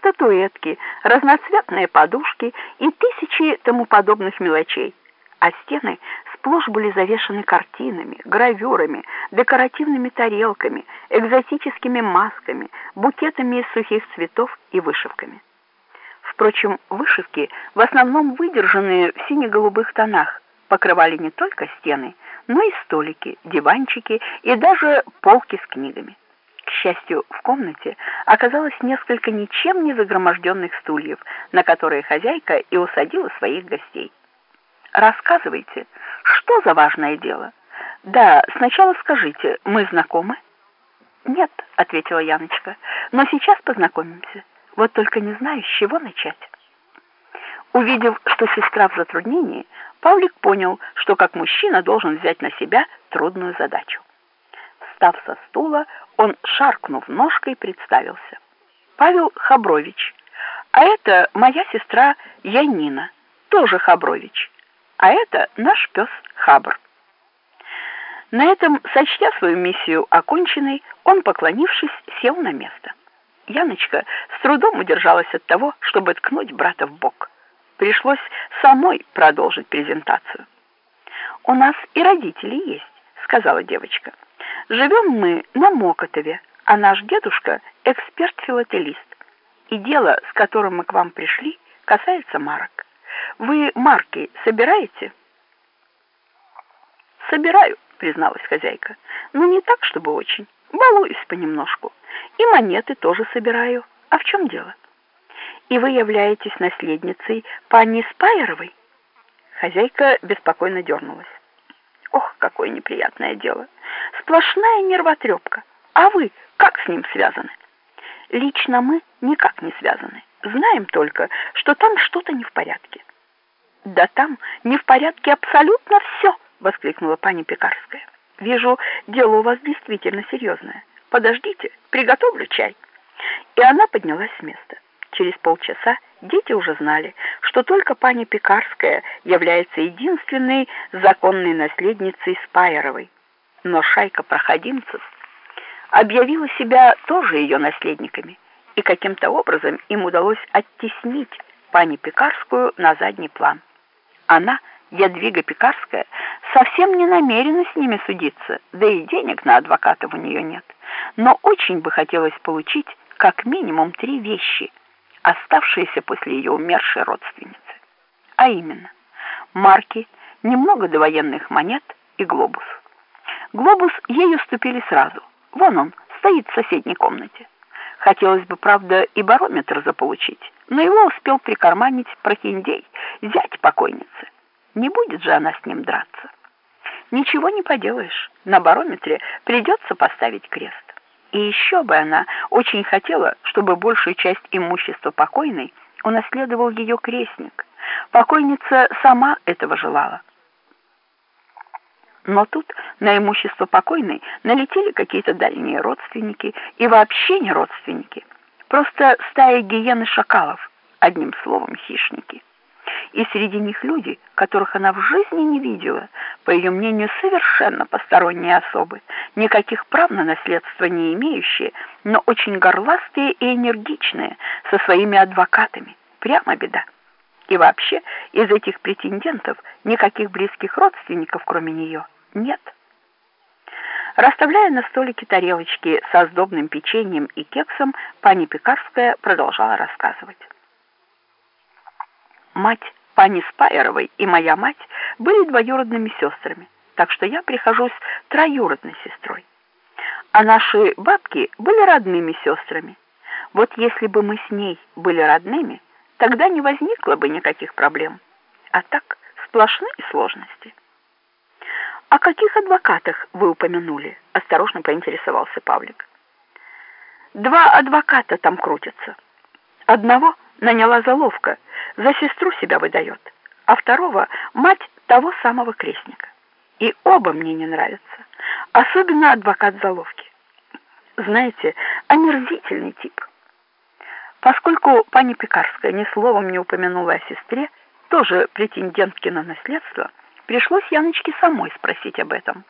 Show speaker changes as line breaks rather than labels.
статуэтки, разноцветные подушки и тысячи тому подобных мелочей. А стены сплошь были завешаны картинами, гравюрами, декоративными тарелками, экзотическими масками, букетами из сухих цветов и вышивками. Впрочем, вышивки, в основном выдержанные в сине-голубых тонах, покрывали не только стены, но и столики, диванчики и даже полки с книгами. К счастью, в комнате оказалось несколько ничем не загроможденных стульев, на которые хозяйка и усадила своих гостей. «Рассказывайте, что за важное дело?» «Да, сначала скажите, мы знакомы?» «Нет», — ответила Яночка, — «но сейчас познакомимся. Вот только не знаю, с чего начать». Увидев, что сестра в затруднении, Павлик понял, что как мужчина должен взять на себя трудную задачу. Встав со стула, он, шаркнув ножкой, представился. «Павел Хабрович, а это моя сестра Янина, тоже Хабрович, а это наш пес Хабр». На этом, сочтя свою миссию оконченной, он, поклонившись, сел на место. Яночка с трудом удержалась от того, чтобы ткнуть брата в бок. Пришлось самой продолжить презентацию. «У нас и родители есть», — сказала девочка. «Живем мы на Мокотове, а наш дедушка — эксперт-филателист. И дело, с которым мы к вам пришли, касается марок. Вы марки собираете?» «Собираю», — призналась хозяйка. «Но не так, чтобы очень. Балуюсь понемножку. И монеты тоже собираю. А в чем дело?» и вы являетесь наследницей пани Спайеровой?» Хозяйка беспокойно дернулась. «Ох, какое неприятное дело! Сплошная нервотрепка. А вы как с ним связаны?» «Лично мы никак не связаны. Знаем только, что там что-то не в порядке». «Да там не в порядке абсолютно все!» — воскликнула пани Пекарская. «Вижу, дело у вас действительно серьезное. Подождите, приготовлю чай». И она поднялась с места. Через полчаса дети уже знали, что только пани Пекарская является единственной законной наследницей Спайеровой. Но шайка проходимцев объявила себя тоже ее наследниками, и каким-то образом им удалось оттеснить пани Пекарскую на задний план. Она, Ядвига Пекарская, совсем не намерена с ними судиться, да и денег на адвокатов у нее нет. Но очень бы хотелось получить как минимум три вещи – оставшиеся после ее умершей родственницы. А именно, марки, немного довоенных монет и глобус. Глобус ей уступили сразу. Вон он, стоит в соседней комнате. Хотелось бы, правда, и барометр заполучить, но его успел прикарманить прохиндей, зять покойницы. Не будет же она с ним драться. Ничего не поделаешь, на барометре придется поставить крест. И еще бы она очень хотела, чтобы большую часть имущества покойной унаследовал ее крестник. Покойница сама этого желала. Но тут на имущество покойной налетели какие-то дальние родственники и вообще не родственники. Просто стая гиен и шакалов, одним словом хищники и среди них люди, которых она в жизни не видела, по ее мнению, совершенно посторонние особы, никаких прав на наследство не имеющие, но очень горластые и энергичные, со своими адвокатами. Прямо беда. И вообще, из этих претендентов никаких близких родственников, кроме нее, нет. Расставляя на столике тарелочки со сдобным печеньем и кексом, пани Пекарская продолжала рассказывать. Мать пани Спайеровой и моя мать были двоюродными сестрами, так что я прихожусь троюродной сестрой. А наши бабки были родными сестрами. Вот если бы мы с ней были родными, тогда не возникло бы никаких проблем. А так сплошные сложности. «О каких адвокатах вы упомянули?» — осторожно поинтересовался Павлик. «Два адвоката там крутятся. Одного наняла заловка — за сестру себя выдает, а второго — мать того самого крестника. И оба мне не нравятся, особенно адвокат Заловки. Знаете, омерзительный тип. Поскольку пани Пекарская ни словом не упомянула о сестре, тоже претендентке на наследство, пришлось Яночке самой спросить об этом.